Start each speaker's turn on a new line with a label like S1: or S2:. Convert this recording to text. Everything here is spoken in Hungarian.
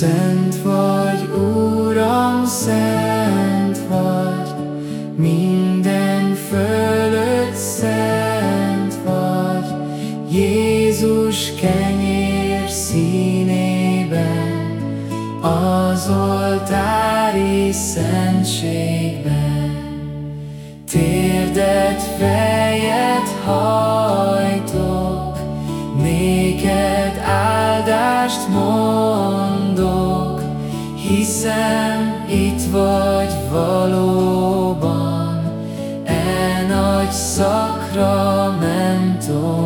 S1: Nagyon szent vagy, minden fölött szent vagy, Jézus kenyér színében, az oltári szentségben. Térdet, fejet hajtok, néked áldást mondok, Hiszem, itt vagy valóban. E nagy szakramentum